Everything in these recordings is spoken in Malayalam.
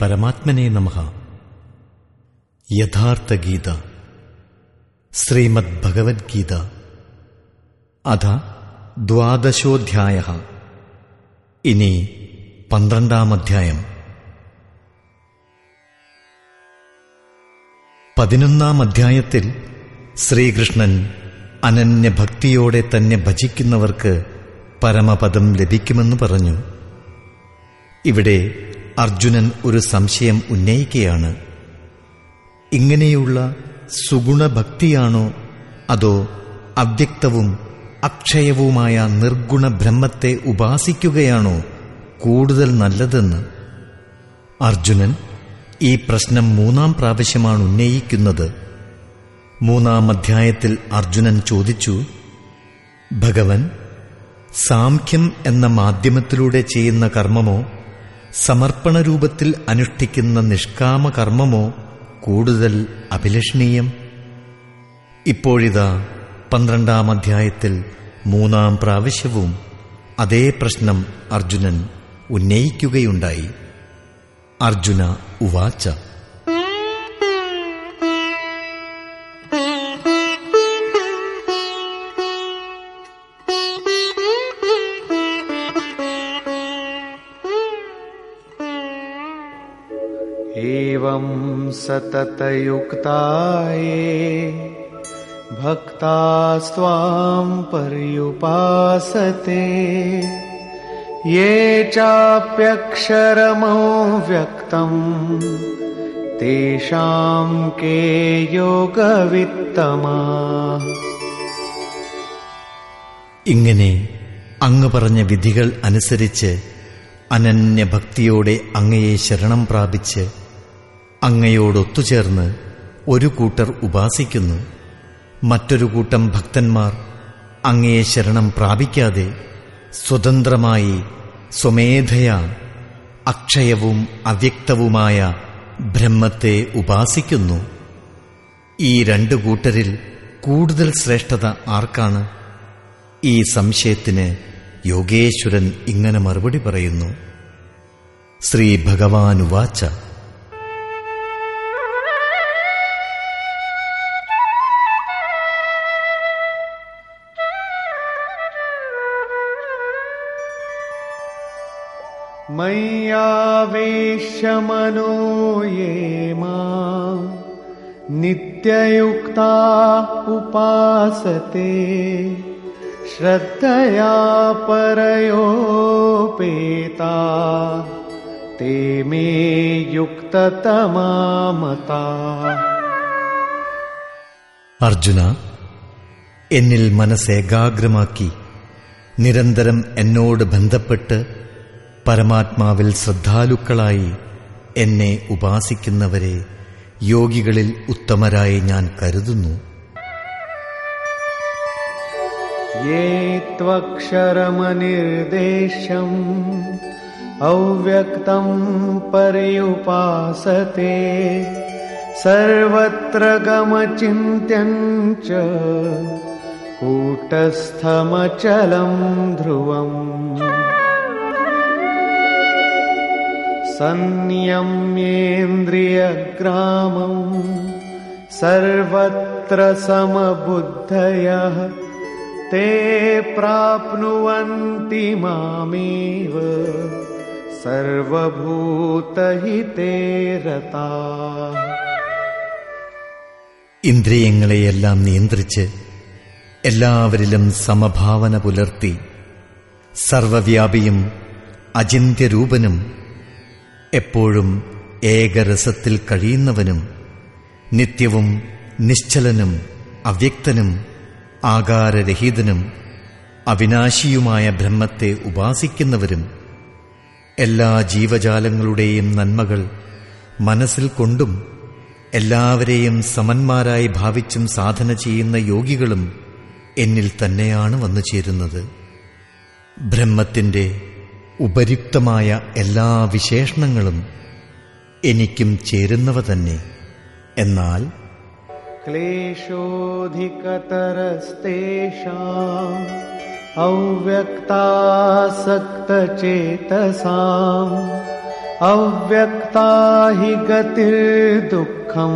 പരമാത്മനെ നമഃ. യഥാർത്ഥ ഗീത ശ്രീമദ് ഭഗവത്ഗീത അഥ ദ്വാദശോധ്യായ. ഇനി പന്ത്രണ്ടാം അധ്യായം പതിനൊന്നാം അധ്യായത്തിൽ ശ്രീകൃഷ്ണൻ അനന്യഭക്തിയോടെ തന്നെ ഭജിക്കുന്നവർക്ക് പരമപദം ലഭിക്കുമെന്ന് പറഞ്ഞു. ഇവിടെ അർജുനൻ ഒരു സംശയം ഉന്നയിക്കുകയാണ്. ഇങ്ങനെയുള്ള സുഗുണഭക്തിയാണോ അതോ അവ്യക്തവും അക്ഷയവുമായ നിർഗുണ ബ്രഹ്മത്തെ ഉപാസിക്കുകയാണോ കൂടുതൽ നല്ലതെന്ന്? അർജുനൻ ഈ പ്രശ്നം മൂന്നാം പ്രാവശ്യമാണ് ഉന്നയിക്കുന്നത്. മൂന്നാം അധ്യായത്തിൽ അർജുനൻ ചോദിച്ചു ഭഗവൻ സാംഖ്യം എന്ന മാധ്യമത്തിലൂടെ ചെയ്യുന്ന കർമ്മമോ സമർപ്പണ രൂപത്തിൽ അനുഷ്ഠിക്കുന്ന നിഷ്കാമ കർമ്മമോ കൂടുതൽ അഭിലഷണീയം? ഇപ്പോഴിതാ പന്ത്രണ്ടാം അധ്യായത്തിൽ മൂന്നാം പ്രാവശ്യവും അതേ പ്രശ്നം അർജുനൻ ഉന്നയിക്കുകയുണ്ടായി. അർജുന ഉവാച്ച एवं सततयुक्ताये भक्तास्त्वां पर्युपासते ये चाप्यक्षरमव्यक्तम् तेषां के योगवित्तमाः ഇങ്ങനെ അങ്ങ് പറഞ്ഞ വിധികൾ അനുസരിച്ച് അനന്യഭക്തിയോടെ അങ്ങയെ ശരണം പ്രാപിച്ച് അങ്ങയോടൊത്തുചേർന്ന് ഒരു കൂട്ടർ ഉപാസിക്കുന്നു. മറ്റൊരു കൂട്ടം ഭക്തന്മാർ അങ്ങയെ ശരണം പ്രാപിക്കാതെ സ്വതന്ത്രമായി സ്വമേധയാ അക്ഷയവും അവ്യക്തവുമായ ബ്രഹ്മത്തെ ഉപാസിക്കുന്നു. ഈ രണ്ടു കൂട്ടരിൽ കൂടുതൽ ശ്രേഷ്ഠത ആർക്കാണ്? ഈ സംശയത്തിന് യോഗേശ്വരൻ ഇങ്ങനെ മറുപടി പറയുന്നു. ശ്രീ ഭഗവാനുവാച്ച मय्यावेश्यमनो ये माम् नित्ययुक्ता उपासते श्रद्धया परयोपेता ते मे युक्ततमा मता അർജുന എന്നിൽ മനസ്സേകാഗ്രമാക്കി നിരന്തരം എന്നോട് ബന്ധപ്പെട്ട് പരമാത്മാവിൽ ശ്രദ്ധാലുക്കളായി എന്നെ ഉപാസിക്കുന്നവരെ യോഗികളിൽ ഉത്തമരായി ഞാൻ കരുതുന്നു. ക്ഷരമനിർദ്ദേശം അവ്യക്തം പരയുപാസത്തെ സർവത്ര ഗമചിന്തൂട്ടസ്ഥമചലം ധ്രുവം. संयम्येन्द्रियग्रामम् सर्वत्र समबुद्धयः ते प्राप्नुवन्ति मामेव सर्वभूतहिते रताः ഇന്ദ്രിയങ്ങളെയെല്ലാം നിയന്ത്രിച്ച് എല്ലാവരിലും സമഭാവന പുലർത്തി സർവവ്യാപിയും അചിന്യരൂപനും എപ്പോഴും ഏകരസത്തിൽ കഴിയുന്നവനും നിത്യവും നിശ്ചലനും അവ്യക്തനും ആകാരരഹിതനും അവിനാശിയുമായ ബ്രഹ്മത്തെ ഉപാസിക്കുന്നവരും എല്ലാ ജീവജാലങ്ങളുടെയും നന്മകൾ മനസ്സിൽ കൊണ്ടും എല്ലാവരെയും സമന്മാരായി ഭാവിച്ചും സാധന ചെയ്യുന്ന യോഗികളും എന്നിൽ തന്നെയാണ് വന്നു ചേരുന്നത് ബ്രഹ്മത്തിന്റെ ഉപരിക്തമായ എല്ലാ വിശേഷണങ്ങളും എനിക്കും ചേരുന്നവ തന്നെ. എന്നാൽ ക്ലേശോധികതരസ്തേഷാം അവ്യക്താസക്തചേതസാം അവ്യക്താ ഹി ഗതിർദുഃഖം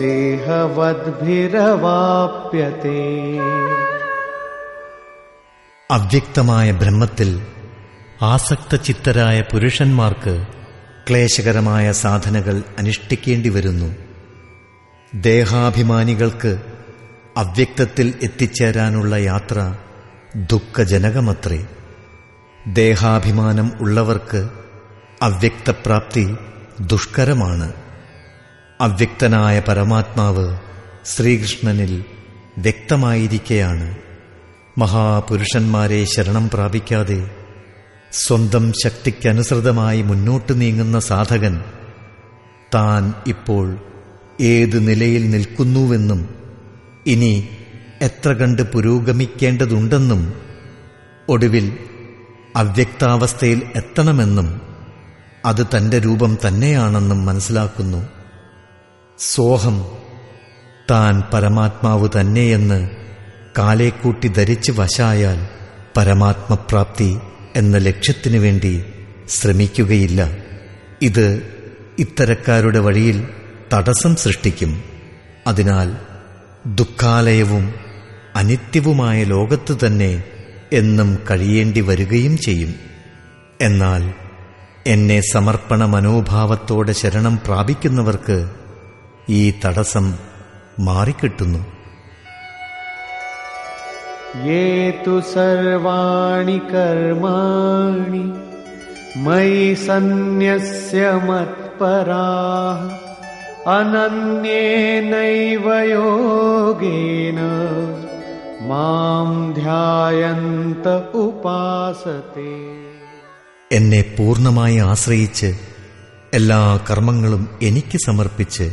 ദേഹവദ്ഭിരവാപ്യത്തെ അവ്യക്തമായ ബ്രഹ്മത്തിൽ ആസക്തചിത്തരായ പുരുഷന്മാർക്ക് ക്ലേശകരമായ സാധനകൾ അനുഷ്ഠിക്കേണ്ടി വരുന്നു ദേഹാഭിമാനികൾക്ക് അവ്യക്തത്തിൽ എത്തിച്ചേരാനുള്ള യാത്ര ദുഃഖജനകമത്രേ. ദേഹാഭിമാനം ഉള്ളവർക്ക് അവ്യക്തപ്രാപ്തി ദുഷ്കരമാണ്. അവ്യക്തനായ പരമാത്മാവ് ശ്രീകൃഷ്ണനിൽ വ്യക്തമായിരിക്കെയാണ്. മഹാപുരുഷന്മാരെ ശരണം പ്രാപിക്കാതെ സ്വന്തം ശക്തിക്കനുസൃതമായി മുന്നോട്ട് നീങ്ങുന്ന സാധകൻ താൻ ഇപ്പോൾ ഏത് നിലയിൽ നിൽക്കുന്നുവെന്നും ഇനി എത്ര കണ്ട് പുരോഗമിക്കേണ്ടതുണ്ടെന്നും ഒടുവിൽ അവ്യക്താവസ്ഥയിൽ എത്തണമെന്നും അത് തന്റെ രൂപം തന്നെയാണെന്നും മനസ്സിലാക്കുന്നു. സോഹം താൻ പരമാത്മാവ് തന്നെയെന്ന് കാലേക്കൂട്ടി ധരിച്ച് വശായാൽ പരമാത്മപ്രാപ്തി എന്ന ലക്ഷ്യത്തിനു വേണ്ടി ശ്രമിക്കുകയില്ല. ഇത് ഇത്തരക്കാരുടെ വഴിയിൽ തടസ്സം സൃഷ്ടിക്കും. അതിനാൽ ദുഃഖാലയവും അനിത്യവുമായ ലോകത്ത് തന്നെ എന്നും കഴിയേണ്ടി വരികയും ചെയ്യും. എന്നാൽ എന്നെ സമർപ്പണ മനോഭാവത്തോടെ ശരണം പ്രാപിക്കുന്നവർക്ക് ഈ തടസ്സം മാറിക്കിട്ടുന്നു. ये तु सर्वाणि कर्माणि मयि सन्न्यस्य मत्पराः अनन्येनैव योगेन मां ध्यायन्त उपासते എന്നെ പൂർണ്ണമായി ആശ്രയിച്ച് എല്ലാ കർമ്മങ്ങളും എനിക്ക് സമർപ്പിച്ച്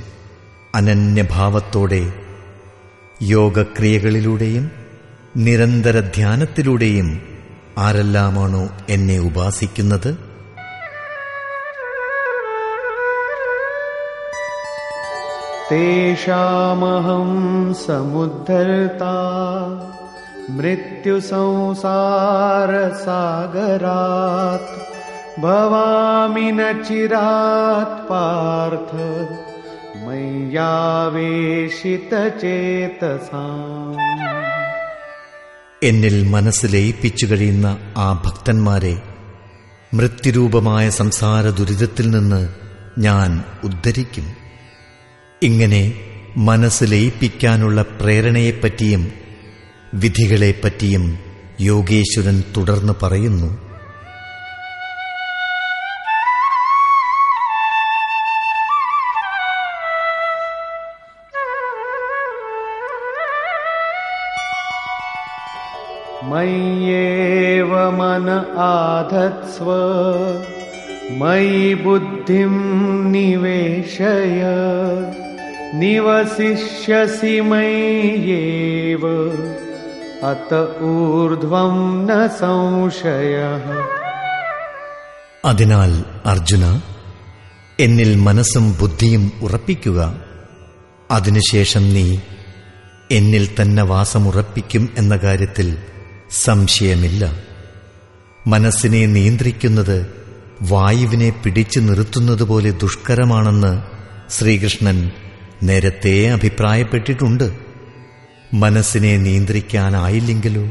അനന്യഭാവത്തോടെ യോഗക്രിയകളിലൂടെയും നിരന്തര ധ്യാനത്തിലൂടെയും ആരെല്ലാമാണോ എന്നെ ഉപാസിക്കുന്നത്? തേഷാമഹം സമുദ്ധർത്ത മൃത്യുസംസാരസാഗരാത് ഭവാമി ന ചിരാത് പാർത്ഥ മയ്യാവേശിതചേതസാം എന്നിൽ മനസ്സ് ലയിപ്പിച്ചു കഴിയുന്ന ആ ഭക്തന്മാരെ മൃത്യുരൂപമായ സംസാര ദുരിതത്തിൽ നിന്ന് ഞാൻ ഉദ്ധരിക്കും. ഇങ്ങനെ മനസ്സ് ലയിപ്പിക്കാനുള്ള പ്രേരണയെപ്പറ്റിയും വിധികളെപ്പറ്റിയും യോഗേശ്വരൻ തുടർന്ന് പറയുന്നു. आधत्स्व मयि बुद्धिं निवेशय निवसिष्यसि मय्येव अत ऊर्ध्वं न संशयः അതിനാൽ അർജുന എന്നിൽ മനസ്സും ബുദ്ധിയും ഉറപ്പിക്കുക അതിനുശേഷം നീ എന്നിൽ തന്നെ വാസമുറപ്പിക്കും എന്ന കാര്യത്തിൽ സംശയമില്ല മനസ്സിനെ നിയന്ത്രിക്കുന്നത് വായുവിനെ പിടിച്ചു നിർത്തുന്നതുപോലെ ദുഷ്കരമാണെന്ന് ശ്രീകൃഷ്ണൻ നേരത്തെ അഭിപ്രായപ്പെട്ടിട്ടുണ്ട്. മനസ്സിനെ നിയന്ത്രിക്കാനായില്ലെങ്കിലോ?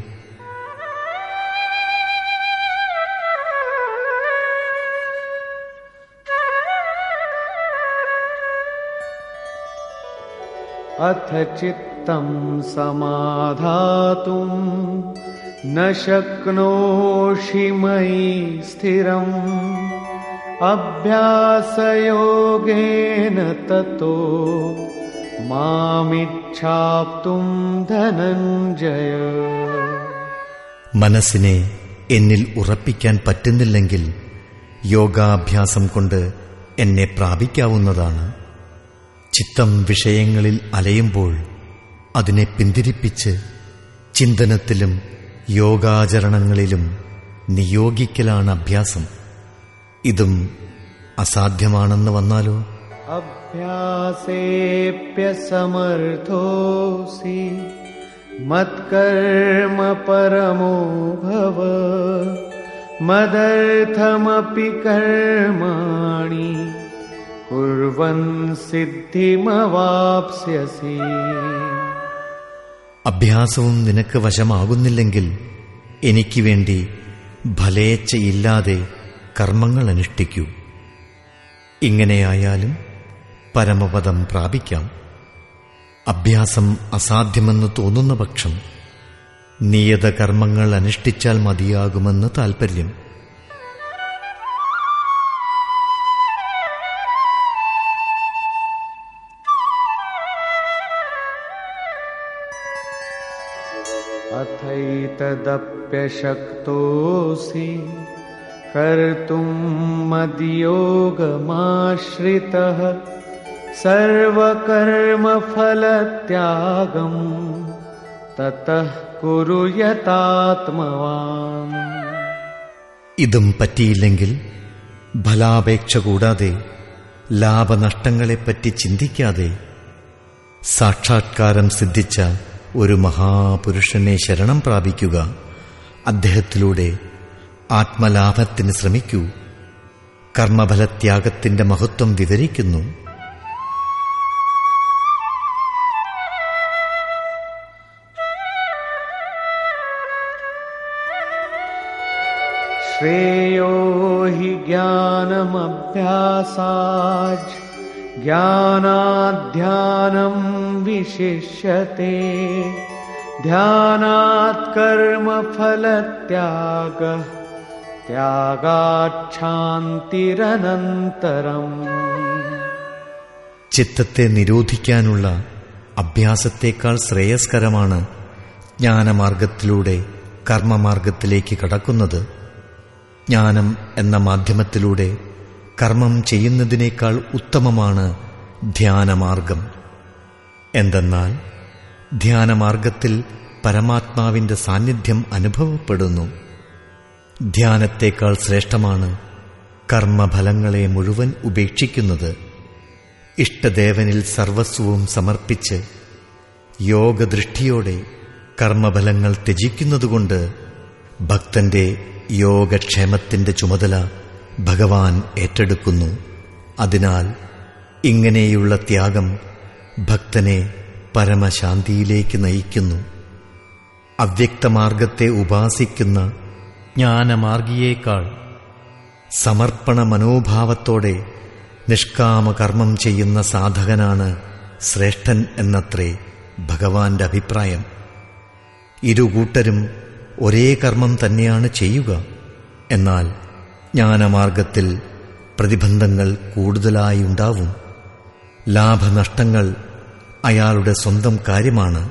അഥ ചിത്തം സമാധാതും न शक्नोषि मयि स्थिरम् अभ्यासयोगेन ततो मामिच्छाप्तुं धनञ्जय മനസ്സിനെ എന്നിൽ ഉറപ്പിക്കാൻ പറ്റുന്നില്ലെങ്കിൽ യോഗാഭ്യാസം കൊണ്ട് എന്നെ പ്രാപിക്കാവുന്നതാണ് ചിത്തം വിഷയങ്ങളിൽ അലയുമ്പോൾ അതിനെ പിന്തിരിപ്പിച്ച് ചിന്തനത്തിലും യോഗാചരണങ്ങളിലും നിയോഗിക്കലാണ് അഭ്യാസം. ഇതും അസാധ്യമാണെന്ന് വന്നാലോ? അഭ്യാസേപ്യസമർത്ഥോസി മത്കർമ്മ പരമോഭവ ഭവ കർമാണി കുറവൻ സിദ്ധിമവാപ്സ്യസി. അഭ്യാസവും നിനക്ക് വശമാകുന്നില്ലെങ്കിൽ എനിക്ക് വേണ്ടി ഫലേച്ഛയില്ലാതെ കർമ്മങ്ങൾ അനുഷ്ഠിക്കൂ. ഇങ്ങനെയായാലും പരമപദം പ്രാപിക്കാം. അഭ്യാസം അസാധ്യമെന്ന് തോന്നുന്ന പക്ഷം നിയത കർമ്മങ്ങൾ അനുഷ്ഠിച്ചാൽ മതിയാകുമെന്ന് താൽപ്പര്യം अथैतदप्यशक्तोऽसि कर्तुम् मद्योगमाश्रितः सर्वकर्मफलत्यागम् ततः कुरु यतात्मवान् ഇതും പറ്റിയില്ലെങ്കിൽ ഫലാപേക്ഷ കൂടാതെ ലാഭനഷ്ടങ്ങളെപ്പറ്റി ചിന്തിക്കാതെ സാക്ഷാത്കാരം സിദ്ധിച്ച ഒരു മഹാപുരുഷനെ ശരണം പ്രാപിക്കുക. അദ്ദേഹത്തിലൂടെ ആത്മലാഭത്തിന് ശ്രമിക്കൂ. കർമ്മഫലത്യാഗത്തിന്റെ മഹത്വം വിവരിക്കുന്നു. ശ്രേയോ ഹി ജ്ഞാനമഭ്യാസാജ്. ज्ञानाध्यानम् विशिष्यते ध्यानात् कर्मफलत्यागः त्यागाच्छान्तिरनन्तरम् ചിത്തത്തെ നിരോധിക്കാനുള്ള അഭ്യാസത്തേക്കാൾ ശ്രേയസ്കരമാണ് ജ്ഞാനമാർഗത്തിലൂടെ കർമ്മമാർഗത്തിലേക്ക് കടക്കുന്നത് ജ്ഞാനം എന്ന മാധ്യമത്തിലൂടെ കർമ്മം ചെയ്യുന്നതിനേക്കാൾ ഉത്തമമാണ് ധ്യാനമാർഗം. എന്തെന്നാൽ ധ്യാനമാർഗത്തിൽ പരമാത്മാവിന്റെ സാന്നിധ്യം അനുഭവപ്പെടുന്നു. ധ്യാനത്തേക്കാൾ ശ്രേഷ്ഠമാണ് കർമ്മഫലങ്ങളെ മുഴുവൻ ഉപേക്ഷിക്കുന്നത്. ഇഷ്ടദേവനിൽ സർവസ്വവും സമർപ്പിച്ച് യോഗദൃഷ്ടിയോടെ കർമ്മഫലങ്ങൾ ത്യജിക്കുന്നതുകൊണ്ട് ഭക്തന്റെ യോഗക്ഷേമത്തിന്റെ ചുമതല ഭഗവാൻ ഏറ്റെടുക്കുന്നു. അതിനാൽ ഇങ്ങനെയുള്ള ത്യാഗം ഭക്തനെ പരമശാന്തിയിലേക്ക് നയിക്കുന്നു. അവ്യക്തമാർഗത്തെ ഉപാസിക്കുന്ന ജ്ഞാനമാർഗിയേക്കാൾ സമർപ്പണ മനോഭാവത്തോടെ നിഷ്കാമകർമ്മം ചെയ്യുന്ന സാധകനാണ് ശ്രേഷ്ഠൻ എന്നത്രേ ഭഗവാന്റെ അഭിപ്രായം. ഇരുകൂട്ടരും ഒരേ കർമ്മം തന്നെയാണ് ചെയ്യുക. എന്നാൽ ജ്ഞാനമാർഗത്തിൽ പ്രതിബന്ധങ്ങൾ കൂടുതലായി ഉണ്ടാവും. ലാഭനഷ്ടങ്ങൾ അയാളുടെ സ്വന്തം കാര്യമാണ്.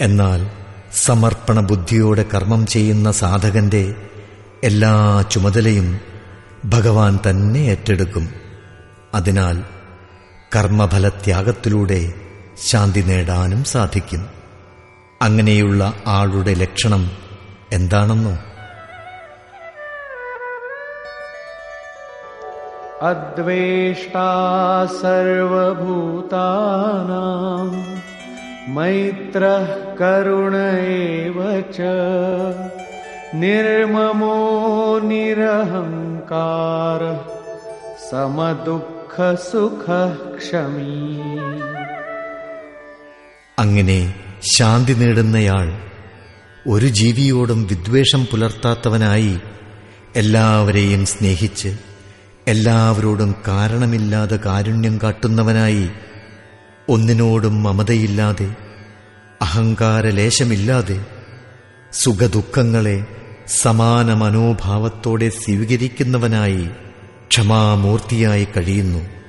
എന്നാൽ സമർപ്പണ ബുദ്ധിയോടെ കർമ്മം ചെയ്യുന്ന സാധകന്റെ എല്ലാ ചുമതലയും ഭഗവാൻ തന്നെ ഏറ്റെടുക്കും. അതിനാൽ കർമ്മഫലത്യാഗത്തിലൂടെ ശാന്തി നേടാനും സാധിക്കും. അങ്ങനെയുള്ള ആളുടെ ലക്ഷണം എന്താണെന്നോ? अद्वेष्टा सर्वभूतानां मैत्रः करुण एव च निर्ममो निरहङ्कारः समदुःखसुखः क्षमी അങ്ങനെ ശാന്തി നേടുന്നയാൾ ഒരു ജീവിയോടും വിദ്വേഷം പുലർത്താത്തവനായി എല്ലാവരെയും സ്നേഹിച്ച് എല്ലാവരോടും കാരണമില്ലാതെ കാരുണ്യം കാട്ടുന്നവനായി ഒന്നിനോടും മമതയില്ലാതെ അഹങ്കാരലേശമില്ലാതെ സുഖദുഃഖങ്ങളെ സമാന മനോഭാവത്തോടെ സ്വീകരിക്കുന്നവനായി ക്ഷമാമൂർത്തിയായി കഴിയുന്നു.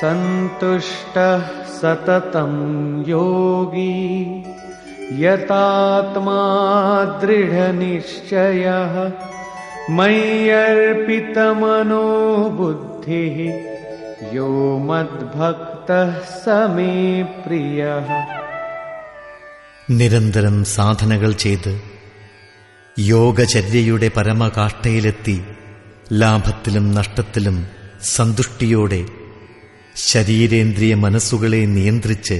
സന്തുഷ്ട സതതം യോഗീ यतात्मा दृढनिश्चयः मय्यर्पितमनो बुद्धिः यो मद्भक्तः स मे प्रियः നിരന്തരം സാധനകൾ ചെയ്ത് യോഗചര്യയുടെ പരമകാഷ്ഠയിലെത്തി ലാഭത്തിലും നഷ്ടത്തിലും സന്തുഷ്ടിയോടെ ശരീരേന്ദ്രിയ മനസ്സുകളെ നിയന്ത്രിച്ച്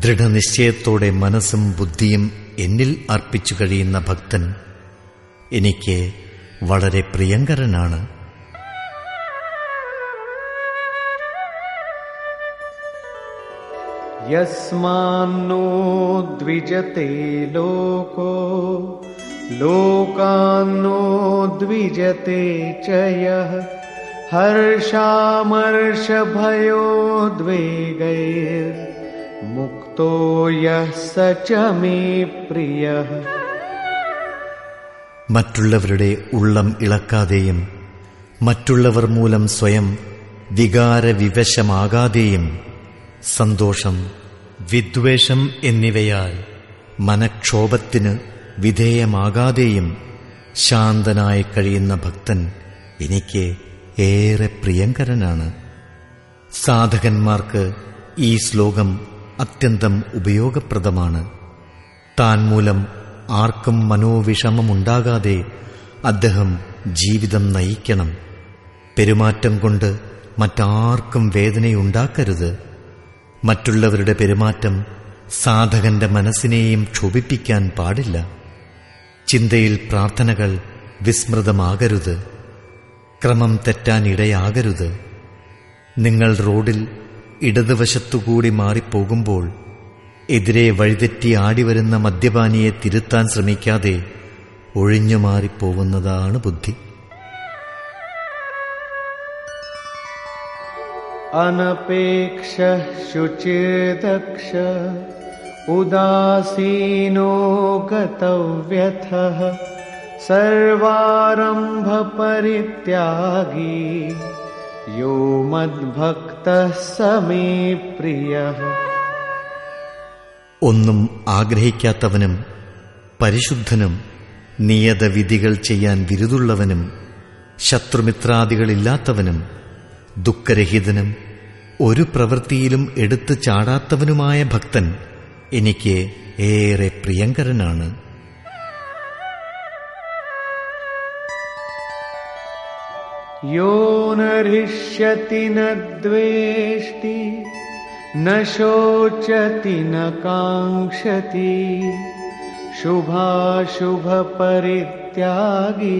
ദൃഢനിശ്ചയത്തോടെ മനസ്സും ബുദ്ധിയും എന്നിൽ അർപ്പിച്ചു കഴിയുന്ന ഭക്തൻ എനിക്ക് വളരെ പ്രിയങ്കരനാണ്. യസ്മാന്നോ ദ്വിജത്തെ ലോകോ ലോകാന്നോ ദ്വിജത്തെ ചയ हर्षामर्षभयोद्वेगैर्मुक्तो यः स च मे प्रियः മറ്റുള്ളവരുടെ ഉള്ളം ഇളക്കാതെയും മറ്റുള്ളവർ മൂലം സ്വയം വികാരവിവശമാകാതെയും സന്തോഷം വിദ്വേഷം എന്നിവയാൽ മനക്ഷോഭത്തിന് വിധേയമാകാതെയും ശാന്തനായി കഴിയുന്ന ഭക്തൻ എനിക്ക് ഏറെ പ്രിയങ്കരനാണ് സാധകന്മാർക്ക് ഈ ശ്ലോകം അത്യന്തം ഉപയോഗപ്രദമാണ്. താൻ മൂലം ആർക്കും മനോവിഷമമുണ്ടാകാതെ അദ്ദേഹം ജീവിതം നയിക്കണം. പെരുമാറ്റം കൊണ്ട് മറ്റാർക്കും വേദനയുണ്ടാക്കരുത്. മറ്റുള്ളവരുടെ പെരുമാറ്റം സാധകന്റെ മനസ്സിനെയും ക്ഷോഭിപ്പിക്കാൻ പാടില്ല. ചിന്തയിൽ പ്രാർത്ഥനകൾ വിസ്മൃതമാകരുത്. ക്രമം തെറ്റാനിടയാകരുത്. നിങ്ങൾ റോഡിൽ ഇടതുവശത്തുകൂടി മാറിപ്പോകുമ്പോൾ എതിരെ വഴിതെറ്റി ആടിവരുന്ന മദ്യപാനിയെ തിരുത്താൻ ശ്രമിക്കാതെ ഒഴിഞ്ഞു മാറിപ്പോകുന്നതാണ് ബുദ്ധി. അനപേക്ഷ ശുചേതക്ഷ ഉദാസീനോ ഗതവ്യഥ സർവാരംഭ പരിത്യാഗീ യോ മദ്ഭക്ത സമേ പ്രിയ ഒന്നും ആഗ്രഹിക്കാത്തവനും പരിശുദ്ധനും നിയതവിധികൾ ചെയ്യാൻ വിരുതുള്ളവനും ശത്രുമിത്രാദികളില്ലാത്തവനും ദുഃഖരഹിതനും ഒരു പ്രവൃത്തിയിലും എടുത്തു ചാടാത്തവനുമായ ഭക്തൻ എനിക്ക് ഏറെ പ്രിയങ്കരനാണ്. यो न हृष्यति न द्वेष्टि न शोचति न काङ्क्षति शुभाशुभपरित्यागी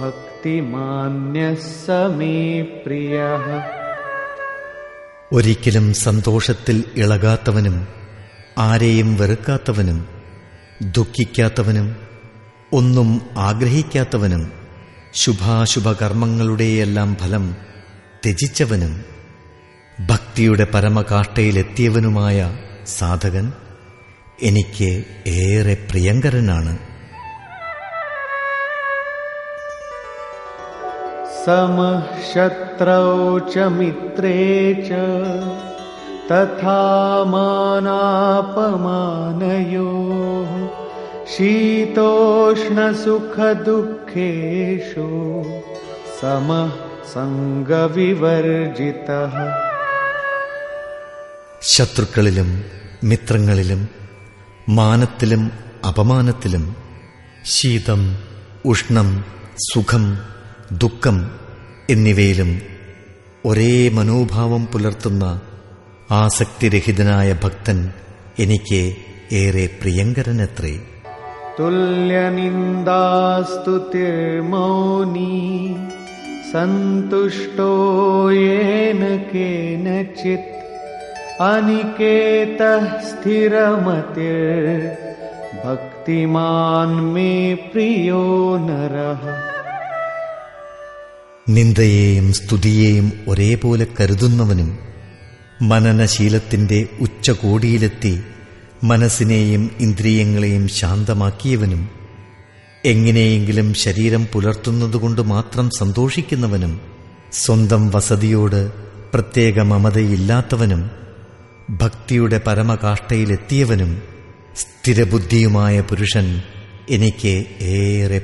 भक्तिमान्यः स मे प्रियः ഒരിക്കലും സന്തോഷത്തിൽ ഇളകാത്തവനും ആരെയും വെറുക്കാത്തവനും ദുഃഖിക്കാത്തവനും ഒന്നും ആഗ്രഹിക്കാത്തവനും ശുഭാശുഭകർമ്മങ്ങളുടെയെല്ലാം ഫലം ത്യജിച്ചവനും ഭക്തിയുടെ പരമകാഷ്ടയിലെത്തിയവനുമായ സാധകൻ എനിക്ക് ഏറെ പ്രിയങ്കരനാണ്. സമശത്രൗ ച ച ശീതോഷ്ണസുഖദുഃഖ शीतोष्णसुखदुःखेषु समः सङ्गविवर्जितः ശത്രുക്കളിലും മിത്രങ്ങളിലും മാനത്തിലും അപമാനത്തിലും ശീതം ഉഷ്ണം സുഖം ദുഃഖം എന്നിവയിലും ഒരേ മനോഭാവം പുലർത്തുന്ന ആസക്തിരഹിതനായ ഭക്തൻ എനിക്ക് ഏറെ പ്രിയങ്കരനത്രേ तुल्यनिन्दास्तुतिर्मौनी सन्तुष्टो येन केनचित् अनिकेतः स्थिरमतिर्भक्तिमान् मे प्रियो नरः നിന്ദയെയും സ്തുതിയെയും ഒരേപോലെ കരുതുന്നവനും മനനശീലത്തിന്റെ ഉച്ചകോടിയിലെത്തി മനസ്സിനെയും ഇന്ദ്രിയങ്ങളെയും ശാന്തമാക്കിയവനും എങ്ങനെയെങ്കിലും ശരീരം പുലർത്തുന്നതുകൊണ്ട് മാത്രം സന്തോഷിക്കുന്നവനും സ്വന്തം വസതിയോട് പ്രത്യേക മമതയില്ലാത്തവനും ഭക്തിയുടെ പരമകാഷ്ടയിലെത്തിയവനും സ്ഥിരബുദ്ധിയുമായ പുരുഷൻ എനിക്ക് ഏറെ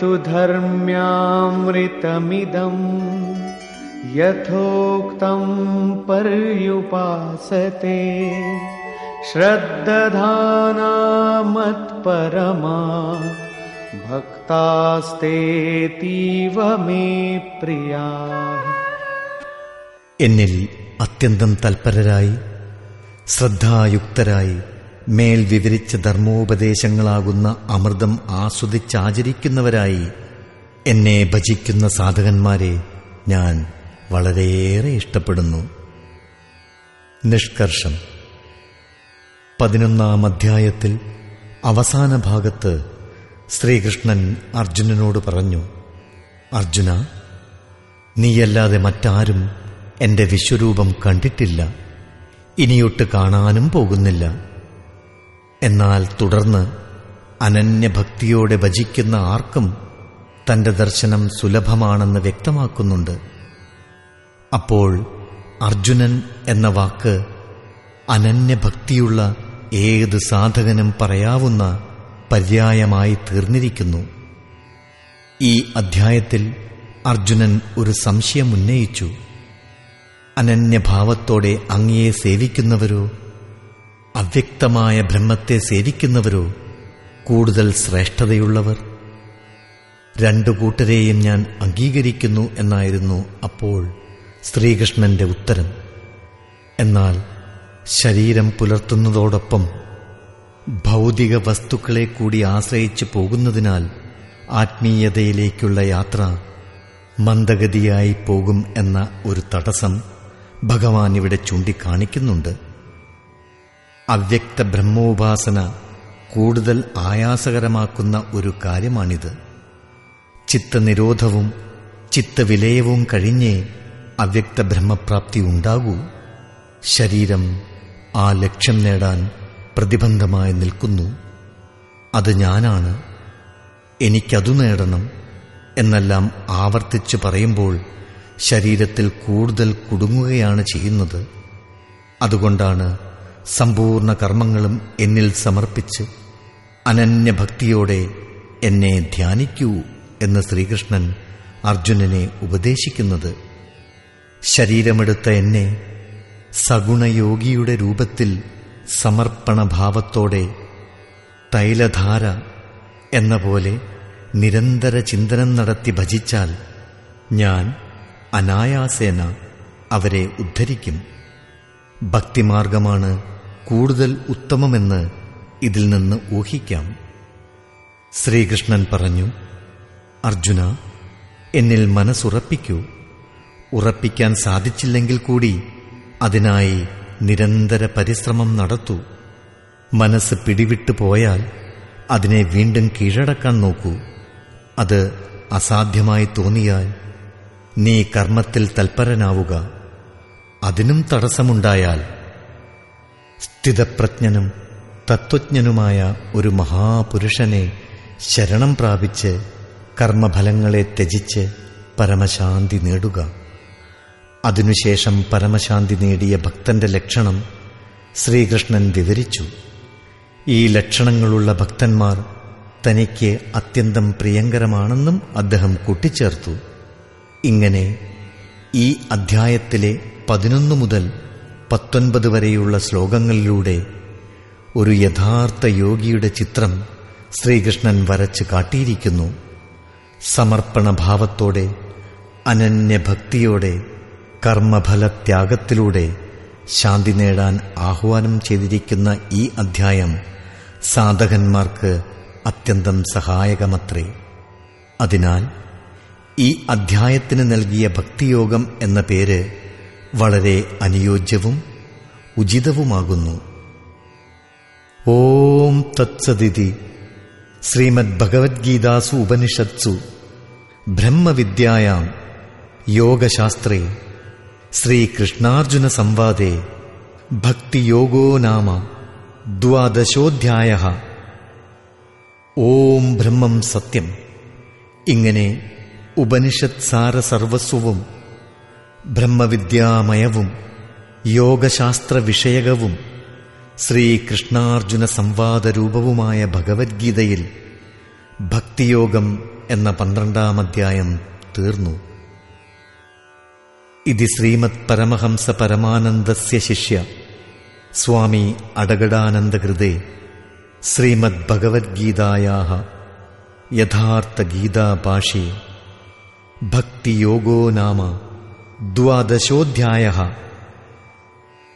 तु धर्म्यामृतमिदम् यथोक्तम् पर्युपासते श्रद्दधानामत्परमा भक्तास्तेतीव मे प्रियाः എന്നിൽ അത്യന്തം തൽപരരായി ശ്രദ്ധായുക്തരായി മേൽ വിവരിച്ച ധർമ്മോപദേശങ്ങളാകുന്ന അമൃതം ആസ്വദിച്ചാചരിക്കുന്നവരായി എന്നെ ഭജിക്കുന്ന സാധകന്മാരെ ഞാൻ വളരെയേറെ ഇഷ്ടപ്പെടുന്നു. നിഷ്കർഷം. പതിനൊന്നാം അധ്യായത്തിൽ അവസാന ഭാഗത്ത് ശ്രീകൃഷ്ണൻ അർജുനനോട് പറഞ്ഞു അർജുന നീയല്ലാതെ മറ്റാരും എന്റെ വിശ്വരൂപം കണ്ടിട്ടില്ല. ഇനിയൊട്ട് കാണാനും പോകുന്നില്ല. എന്നാൽ തുടർന്ന് അനന്യഭക്തിയോടെ ഭജിക്കുന്ന ആർക്കും തന്റെ ദർശനം സുലഭമാണെന്ന് വ്യക്തമാക്കുന്നുണ്ട്. അപ്പോൾ അർജുനൻ എന്ന വാക്ക് അനന്യഭക്തിയുള്ള ഏത് സാധകനും പറയാവുന്ന പര്യായമായി തീർന്നിരിക്കുന്നു. ഈ അധ്യായത്തിൽ അർജുനൻ ഒരു സംശയം ഉന്നയിച്ചു. അനന്യഭാവത്തോടെ അങ്ങയെ സേവിക്കുന്നവരോ അവ്യക്തമായ ബ്രഹ്മത്തെ സേവിക്കുന്നവരോ കൂടുതൽ ശ്രേഷ്ഠതയുള്ളവർ? രണ്ടു കൂട്ടരെയും ഞാൻ അംഗീകരിക്കുന്നു എന്നായിരുന്നു അപ്പോൾ ശ്രീകൃഷ്ണന്റെ ഉത്തരം. എന്നാൽ ശരീരം പുലർത്തുന്നതോടൊപ്പം ഭൗതിക വസ്തുക്കളെ കൂടി ആശ്രയിച്ചു പോകുന്നതിനാൽ ആത്മീയതയിലേക്കുള്ള യാത്ര മന്ദഗതിയായി പോകും എന്ന ഒരു തടസ്സം ഭഗവാൻ ഇവിടെ ചൂണ്ടിക്കാണിക്കുന്നുണ്ട്. അവ്യക്ത ബ്രഹ്മോപാസന കൂടുതൽ ആയാസകരമാക്കുന്ന ഒരു കാര്യമാണിത്. ചിത്തനിരോധവും ചിത്തവിലയവും കഴിഞ്ഞേ അവ്യക്ത ബ്രഹ്മപ്രാപ്തി ഉണ്ടാകൂ. ശരീരം ആ ലക്ഷ്യം നേടാൻ പ്രതിബന്ധമായി നിൽക്കുന്നു. അത് ഞാനാണ്. എനിക്കതു നേടണം എന്നെല്ലാം ആവർത്തിച്ചു പറയുമ്പോൾ ശരീരത്തിൽ കൂടുതൽ കുടുങ്ങുകയാണ് ചെയ്യുന്നത്. അതുകൊണ്ടാണ് സമ്പൂർണ കർമ്മങ്ങളും എന്നിൽ സമർപ്പിച്ച് അനന്യഭക്തിയോടെ എന്നെ ധ്യാനിക്കൂ എന്ന് ശ്രീകൃഷ്ണൻ അർജുനനെ ഉപദേശിക്കുന്നത്. ശരീരമെടുത്ത എന്നെ സഗുണയോഗിയുടെ രൂപത്തിൽ സമർപ്പണഭാവത്തോടെ തൈലധാര എന്ന പോലെ നിരന്തര ചിന്തനം നടത്തി ഭജിച്ചാൽ ഞാൻ അനായാസേന അവരെ ഉദ്ധരിക്കും. ഭക്തിമാർഗമാണ് കൂടുതൽ ഉത്തമമെന്ന് ഇതിൽ നിന്ന് ഊഹിക്കാം. ശ്രീകൃഷ്ണൻ പറഞ്ഞു അർജുന എന്നിൽ മനസ്സുറപ്പിക്കൂ. ഉറപ്പിക്കാൻ സാധിച്ചില്ലെങ്കിൽ കൂടി അതിനായി നിരന്തര പരിശ്രമം നടത്തൂ. മനസ്സ് പിടിവിട്ടു പോയാൽ അതിനെ വീണ്ടും കീഴടക്കാൻ നോക്കൂ. അത് അസാധ്യമായി തോന്നിയാൽ നീ കർമ്മത്തിൽ തൽപരനാവുക. അതിനും തടസ്സമുണ്ടായാൽ സ്ഥിതപ്രജ്ഞനും തത്വജ്ഞനുമായ ഒരു മഹാപുരുഷനെ ശരണം പ്രാപിച്ച് കർമ്മഫലങ്ങളെ ത്യജിച്ച് പരമശാന്തി നേടുക. അതിനുശേഷം പരമശാന്തി നേടിയ ഭക്തന്റെ ലക്ഷണം ശ്രീകൃഷ്ണൻ വിവരിച്ചു. ഈ ലക്ഷണങ്ങളുള്ള ഭക്തന്മാർ തനിക്ക് അത്യന്തം പ്രിയങ്കരമാണെന്നും അദ്ദേഹം കൂട്ടിച്ചേർത്തു. ഇങ്ങനെ ഈ അധ്യായത്തിലെ പതിനൊന്ന് മുതൽ പത്തൊൻപത് വരെയുള്ള ശ്ലോകങ്ങളിലൂടെ ഒരു യഥാർത്ഥ യോഗിയുടെ ചിത്രം ശ്രീകൃഷ്ണൻ വരച്ച് കാട്ടിയിരിക്കുന്നു. സമർപ്പണഭാവത്തോടെ അനന്യഭക്തിയോടെ കർമ്മഫലത്യാഗത്തിലൂടെ ശാന്തി നേടാൻ ആഹ്വാനം ചെയ്തിരിക്കുന്ന ഈ അധ്യായം സാധകന്മാർക്ക് അത്യന്തം സഹായകമത്രേ. അതിനാൽ ഈ അധ്യായത്തിന് നൽകിയ ഭക്തിയോഗം എന്ന പേര് വളരെ അനുയോജ്യവും ഉചിതവുമാകുന്നു. ഓം തത്സദിതി ശ്രീമദ് ഭഗവത്ഗീതാസു ഉപനിഷത്സു ബ്രഹ്മവിദ്യായാം യോഗശാസ്ത്രേ. ശ്രീകൃഷ്ണാർജുന സംവാദേ ഭക്തിയോഗോ നാമ ദ്വാദശോധ്യായ. ഓം ബ്രഹ്മം സത്യം. ഇങ്ങനെ ഉപനിഷത് സാര സർവസ്വവും ബ്രഹ്മവിദ്യാമയവും യോഗശാസ്ത്ര വിഷയകവും ശ്രീകൃഷ്ണാർജുന സംവാദരൂപവുമായ ഭഗവത്ഗീതയിൽ ഭക്തിയോഗം എന്ന പന്ത്രണ്ടാം അധ്യായം തീർന്നു. ഇത് ശ്രീമത് പരമഹംസ പരമാനന്ദസ്യ ശിഷ്യ. സ്വാമി അടകടാനന്ദകൃതേ ശ്രീമദ് ഭഗവത്ഗീതായാ യഥാർത്ഥ ഗീതാഭാഷി ഭക്തിയോഗോ നാമ. ദ്വാദശോധ്യായ.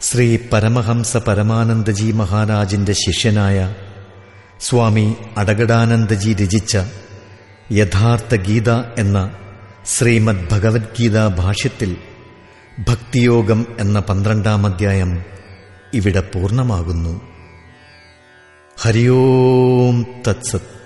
ശ്രീ പരമഹംസ പരമാനന്ദജി മഹാരാജിന്റെ ശിഷ്യനായ സ്വാമി അടകടാനന്ദജി രചിച്ച യഥാർത്ഥ ഗീത എന്ന ശ്രീമദ് ഭഗവത്ഗീത ഭാഷ്യത്തിൽ ഭക്തിയോഗം എന്ന പന്ത്രണ്ടാം അധ്യായം ഇവിടെ പൂർണമാകുന്നു. ഹരിയോം തത്സത്.